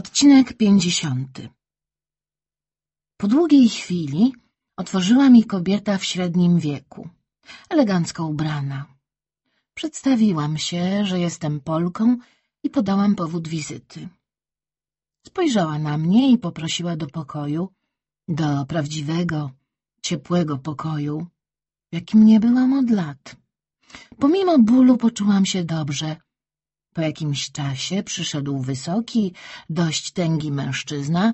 Odcinek pięćdziesiąty Po długiej chwili otworzyła mi kobieta w średnim wieku, elegancko ubrana. Przedstawiłam się, że jestem Polką i podałam powód wizyty. Spojrzała na mnie i poprosiła do pokoju, do prawdziwego, ciepłego pokoju, jakim nie byłam od lat. Pomimo bólu poczułam się dobrze. Po jakimś czasie przyszedł wysoki, dość tęgi mężczyzna,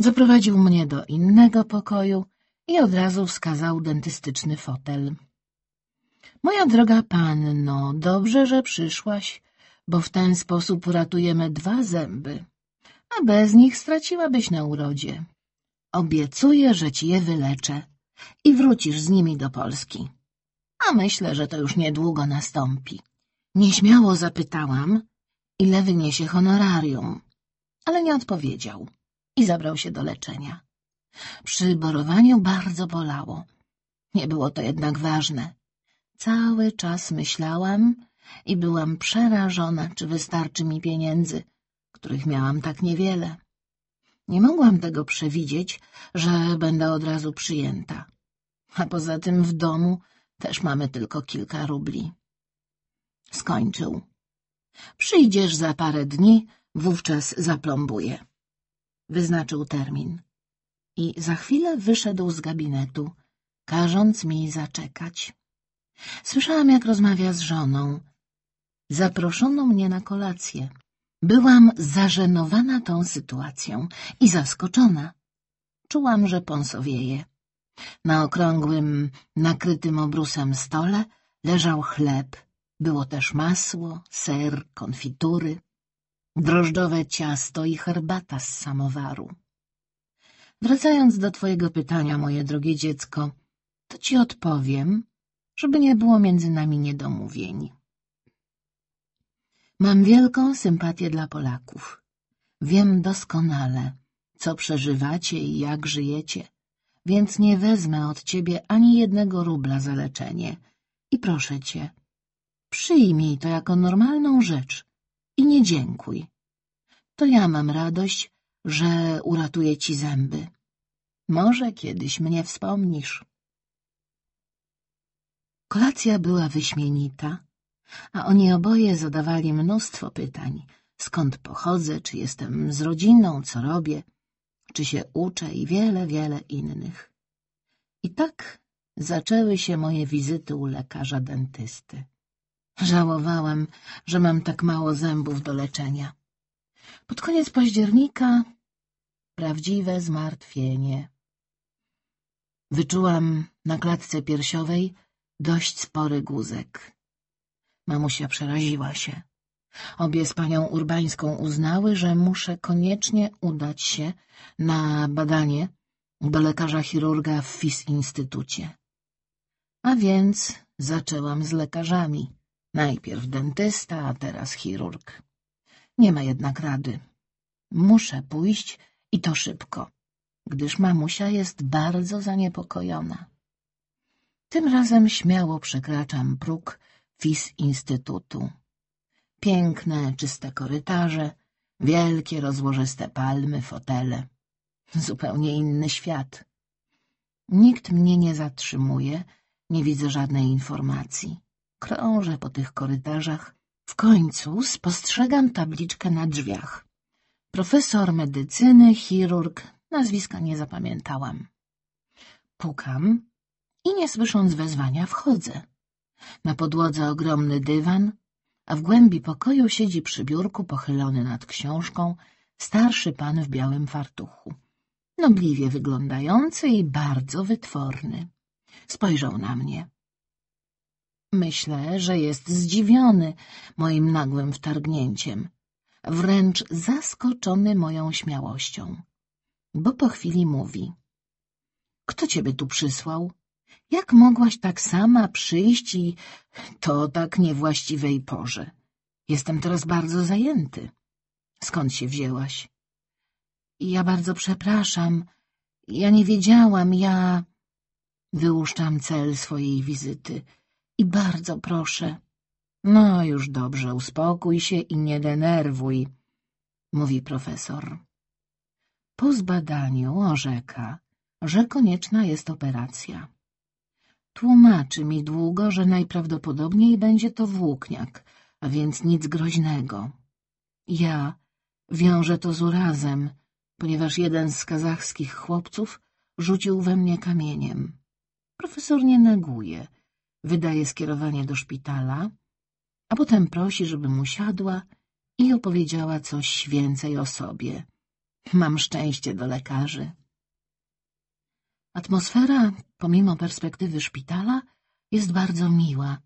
zaprowadził mnie do innego pokoju i od razu wskazał dentystyczny fotel. Moja droga panno, dobrze, że przyszłaś, bo w ten sposób uratujemy dwa zęby, a bez nich straciłabyś na urodzie. Obiecuję, że ci je wyleczę i wrócisz z nimi do Polski. A myślę, że to już niedługo nastąpi. Nieśmiało zapytałam, ile wyniesie honorarium, ale nie odpowiedział i zabrał się do leczenia. Przy borowaniu bardzo bolało. Nie było to jednak ważne. Cały czas myślałam i byłam przerażona, czy wystarczy mi pieniędzy, których miałam tak niewiele. Nie mogłam tego przewidzieć, że będę od razu przyjęta. A poza tym w domu też mamy tylko kilka rubli. Skończył. Przyjdziesz za parę dni, wówczas zaplombuję. Wyznaczył termin. I za chwilę wyszedł z gabinetu, każąc mi zaczekać. Słyszałam, jak rozmawia z żoną. Zaproszono mnie na kolację. Byłam zażenowana tą sytuacją i zaskoczona. Czułam, że pąsowieje. Na okrągłym, nakrytym obrusem stole leżał chleb. Było też masło, ser, konfitury, drożdżowe ciasto i herbata z samowaru. Wracając do twojego pytania, moje drogie dziecko, to ci odpowiem, żeby nie było między nami niedomówień. Mam wielką sympatię dla Polaków. Wiem doskonale, co przeżywacie i jak żyjecie, więc nie wezmę od ciebie ani jednego rubla za leczenie. I proszę cię, przyjmij to jako normalną rzecz i nie dziękuj. To ja mam radość, że uratuję ci zęby. Może kiedyś mnie wspomnisz. Kolacja była wyśmienita, a oni oboje zadawali mnóstwo pytań. Skąd pochodzę, czy jestem z rodziną, co robię, czy się uczę i wiele, wiele innych. I tak zaczęły się moje wizyty u lekarza dentysty. Żałowałam, że mam tak mało zębów do leczenia. Pod koniec października prawdziwe zmartwienie. Wyczułam na klatce piersiowej dość spory guzek. Mamusia przeraziła się. Obie z panią Urbańską uznały, że muszę koniecznie udać się na badanie do lekarza chirurga w FIS Instytucie. A więc zaczęłam z lekarzami. Najpierw dentysta, a teraz chirurg. Nie ma jednak rady. Muszę pójść i to szybko, gdyż mamusia jest bardzo zaniepokojona. Tym razem śmiało przekraczam próg FIS Instytutu. Piękne, czyste korytarze, wielkie, rozłożyste palmy, fotele. Zupełnie inny świat. Nikt mnie nie zatrzymuje, nie widzę żadnej informacji. Krążę po tych korytarzach. W końcu spostrzegam tabliczkę na drzwiach. Profesor medycyny, chirurg, nazwiska nie zapamiętałam. Pukam i nie słysząc wezwania wchodzę. Na podłodze ogromny dywan, a w głębi pokoju siedzi przy biurku pochylony nad książką starszy pan w białym fartuchu. Nobliwie wyglądający i bardzo wytworny. Spojrzał na mnie. Myślę, że jest zdziwiony moim nagłym wtargnięciem, wręcz zaskoczony moją śmiałością, bo po chwili mówi — Kto ciebie tu przysłał? Jak mogłaś tak sama przyjść i to tak niewłaściwej porze? Jestem teraz bardzo zajęty. Skąd się wzięłaś? Ja bardzo przepraszam. Ja nie wiedziałam, ja... Wyłuszczam cel swojej wizyty i bardzo proszę. No już dobrze, uspokój się i nie denerwuj. mówi profesor. Po zbadaniu orzeka, że konieczna jest operacja. Tłumaczy mi długo, że najprawdopodobniej będzie to włókniak, a więc nic groźnego. Ja wiążę to z urazem, ponieważ jeden z kazachskich chłopców rzucił we mnie kamieniem. Profesor nie neguje, wydaje skierowanie do szpitala, a potem prosi, żebym usiadła i opowiedziała coś więcej o sobie. Mam szczęście do lekarzy. Atmosfera, pomimo perspektywy szpitala, jest bardzo miła.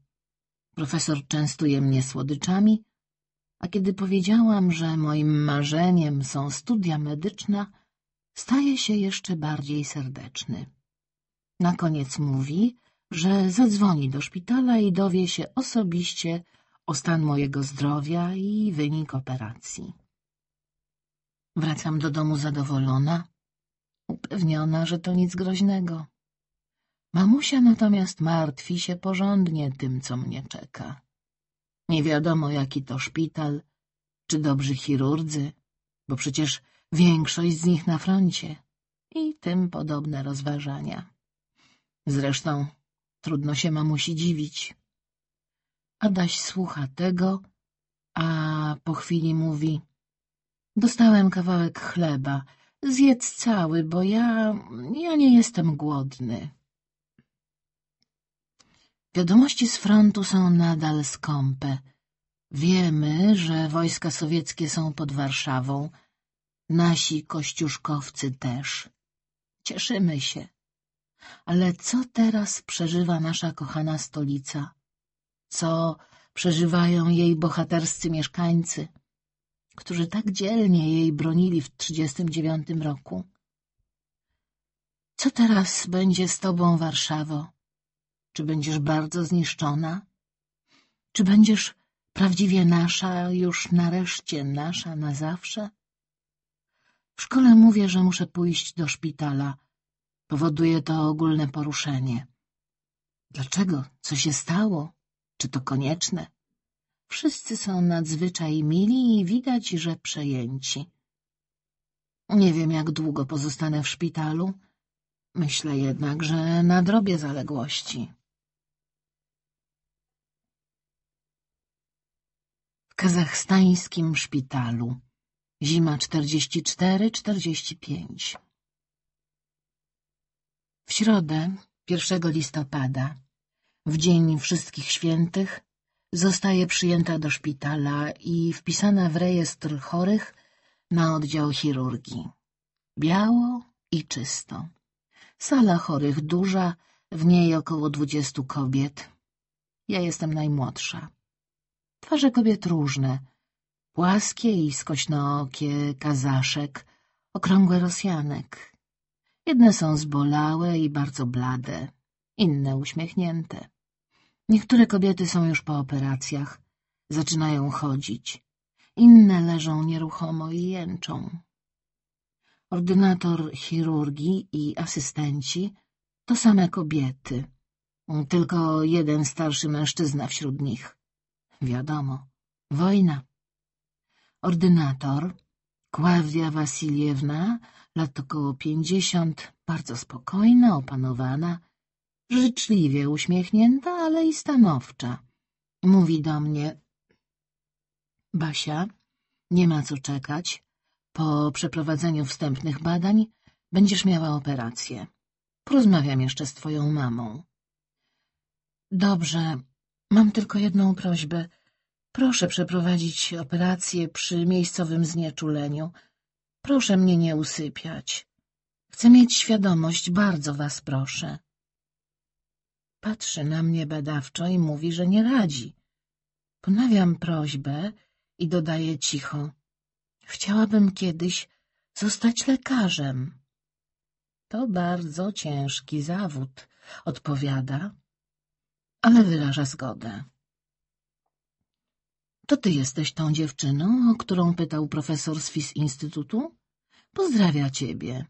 Profesor częstuje mnie słodyczami, a kiedy powiedziałam, że moim marzeniem są studia medyczne, staje się jeszcze bardziej serdeczny. Na koniec mówi, że zadzwoni do szpitala i dowie się osobiście o stan mojego zdrowia i wynik operacji. Wracam do domu zadowolona, upewniona, że to nic groźnego. Mamusia natomiast martwi się porządnie tym, co mnie czeka. Nie wiadomo, jaki to szpital, czy dobrzy chirurdzy, bo przecież większość z nich na froncie i tym podobne rozważania. Zresztą trudno się mamusi dziwić. Adaś słucha tego, a po chwili mówi — Dostałem kawałek chleba. Zjedz cały, bo ja... ja nie jestem głodny. Wiadomości z frontu są nadal skąpe. Wiemy, że wojska sowieckie są pod Warszawą. Nasi kościuszkowcy też. Cieszymy się. Ale co teraz przeżywa nasza kochana stolica? Co przeżywają jej bohaterscy mieszkańcy, którzy tak dzielnie jej bronili w 1939 roku? Co teraz będzie z tobą, Warszawo? Czy będziesz bardzo zniszczona? Czy będziesz prawdziwie nasza, już nareszcie nasza na zawsze? W szkole mówię, że muszę pójść do szpitala. Powoduje to ogólne poruszenie. Dlaczego? Co się stało? Czy to konieczne? Wszyscy są nadzwyczaj mili i widać, że przejęci. Nie wiem, jak długo pozostanę w szpitalu. Myślę jednak, że nadrobię zaległości. W kazachstańskim szpitalu. Zima 44-45 W środę, 1 listopada, w dzień Wszystkich Świętych, zostaje przyjęta do szpitala i wpisana w rejestr chorych na oddział chirurgii. Biało i czysto. Sala chorych duża, w niej około dwudziestu kobiet. Ja jestem najmłodsza. Twarze kobiet różne, płaskie i skośnookie kazaszek, okrągłe Rosjanek. Jedne są zbolałe i bardzo blade, inne uśmiechnięte. Niektóre kobiety są już po operacjach, zaczynają chodzić, inne leżą nieruchomo i jęczą. Ordynator chirurgii i asystenci to same kobiety, tylko jeden starszy mężczyzna wśród nich. Wiadomo, wojna. Ordynator, Kławia Wasiliewna, lat około pięćdziesiąt, bardzo spokojna, opanowana, życzliwie uśmiechnięta, ale i stanowcza. Mówi do mnie — Basia, nie ma co czekać. Po przeprowadzeniu wstępnych badań będziesz miała operację. Porozmawiam jeszcze z twoją mamą. Dobrze, mam tylko jedną prośbę. Proszę przeprowadzić operację przy miejscowym znieczuleniu. Proszę mnie nie usypiać. Chcę mieć świadomość, bardzo was proszę. Patrzy na mnie badawczo i mówi, że nie radzi. Ponawiam prośbę i dodaje cicho. Chciałabym kiedyś zostać lekarzem. To bardzo ciężki zawód, odpowiada, ale wyraża zgodę. To ty jesteś tą dziewczyną, o którą pytał profesor z FIS Instytutu? Pozdrawia ciebie.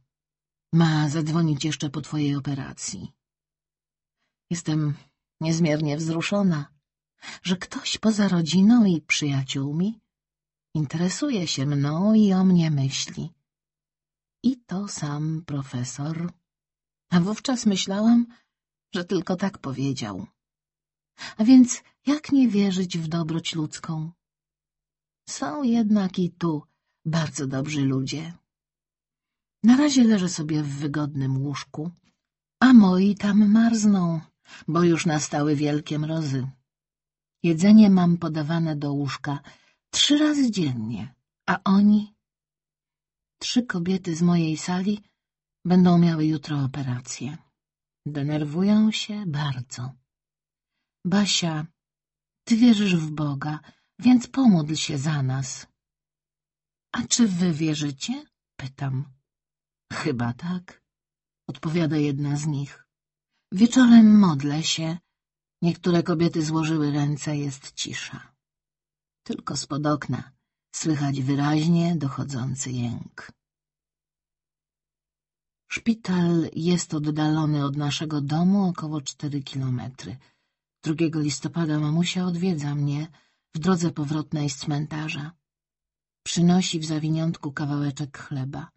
Ma zadzwonić jeszcze po twojej operacji. Jestem niezmiernie wzruszona, że ktoś poza rodziną i przyjaciółmi Interesuje się mną i o mnie myśli. I to sam profesor. A wówczas myślałam, że tylko tak powiedział. A więc jak nie wierzyć w dobroć ludzką? Są jednak i tu bardzo dobrzy ludzie. Na razie leżę sobie w wygodnym łóżku, a moi tam marzną, bo już nastały wielkie mrozy. Jedzenie mam podawane do łóżka trzy razy dziennie, a oni... Trzy kobiety z mojej sali będą miały jutro operację. Denerwują się bardzo. Basia, ty wierzysz w Boga, więc pomódl się za nas. A czy wy wierzycie? Pytam. Chyba tak, odpowiada jedna z nich. Wieczorem modlę się. Niektóre kobiety złożyły ręce, jest cisza. Tylko spod okna słychać wyraźnie dochodzący jęk. Szpital jest oddalony od naszego domu około cztery kilometry. Drugiego listopada mamusia odwiedza mnie w drodze powrotnej z cmentarza. Przynosi w zawiniątku kawałeczek chleba.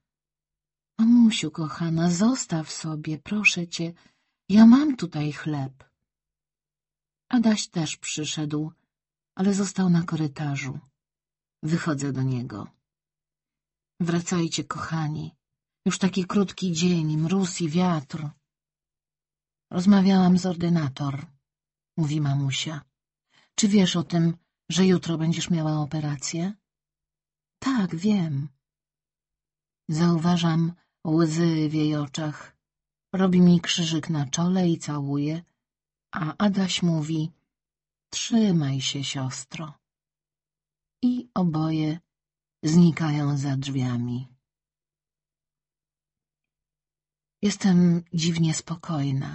Mamusiu, kochana, zostaw sobie, proszę cię, ja mam tutaj chleb. Adaś też przyszedł, ale został na korytarzu. Wychodzę do niego. Wracajcie, kochani. Już taki krótki dzień, mróz i wiatr. Rozmawiałam z ordynator, mówi mamusia. Czy wiesz o tym, że jutro będziesz miała operację? Tak, wiem. Zauważam łzy w jej oczach. Robi mi krzyżyk na czole i całuje, a Adaś mówi — trzymaj się, siostro. I oboje znikają za drzwiami. Jestem dziwnie spokojna.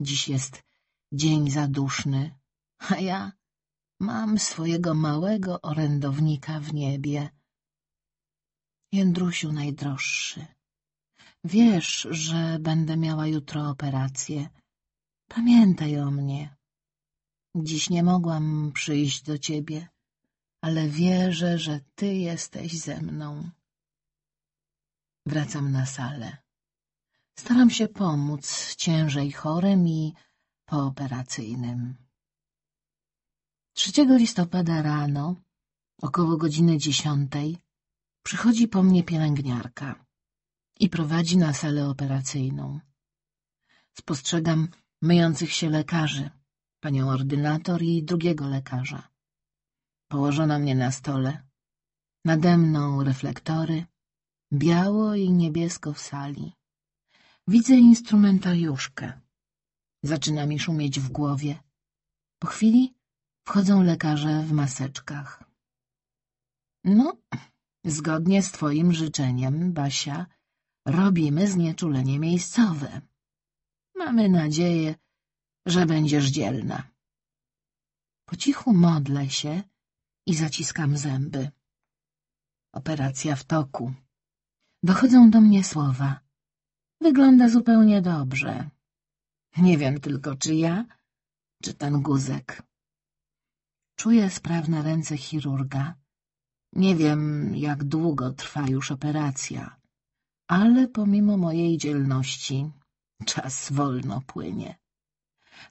Dziś jest dzień zaduszny, a ja mam swojego małego orędownika w niebie. Jędrusiu najdroższy, wiesz, że będę miała jutro operację. Pamiętaj o mnie. Dziś nie mogłam przyjść do ciebie, ale wierzę, że ty jesteś ze mną. Wracam na salę. Staram się pomóc ciężej chorym i pooperacyjnym. 3 listopada rano, około godziny dziesiątej, przychodzi po mnie pielęgniarka i prowadzi na salę operacyjną. Spostrzegam myjących się lekarzy, panią ordynator i drugiego lekarza. Położono mnie na stole. Nade mną reflektory, biało i niebiesko w sali. Widzę instrumentariuszkę. Zaczyna mi szumieć w głowie. Po chwili wchodzą lekarze w maseczkach. No, zgodnie z twoim życzeniem, Basia, robimy znieczulenie miejscowe. Mamy nadzieję, że będziesz dzielna. Po cichu modlę się i zaciskam zęby. Operacja w toku. Dochodzą do mnie słowa. Wygląda zupełnie dobrze. Nie wiem tylko, czy ja, czy ten guzek. Czuję sprawne ręce chirurga. Nie wiem, jak długo trwa już operacja, ale pomimo mojej dzielności czas wolno płynie.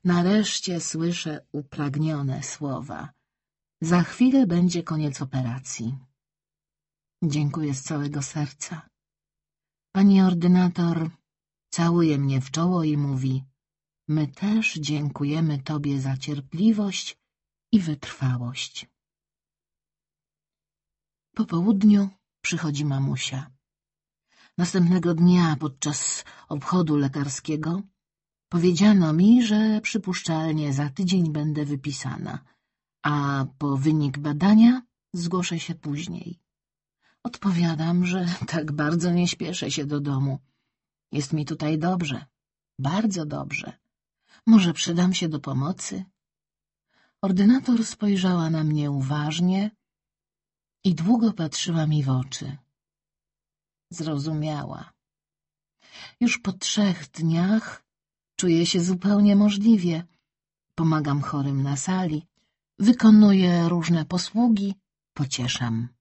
Nareszcie słyszę upragnione słowa. Za chwilę będzie koniec operacji. Dziękuję z całego serca. Pani ordynator całuje mnie w czoło i mówi — my też dziękujemy Tobie za cierpliwość i wytrwałość. Po południu przychodzi mamusia. Następnego dnia podczas obchodu lekarskiego powiedziano mi, że przypuszczalnie za tydzień będę wypisana, a po wynik badania zgłoszę się później. Odpowiadam, że tak bardzo nie śpieszę się do domu. Jest mi tutaj dobrze, bardzo dobrze. Może przydam się do pomocy? Ordynator spojrzała na mnie uważnie i długo patrzyła mi w oczy. Zrozumiała. Już po trzech dniach czuję się zupełnie możliwie. Pomagam chorym na sali, wykonuję różne posługi, pocieszam.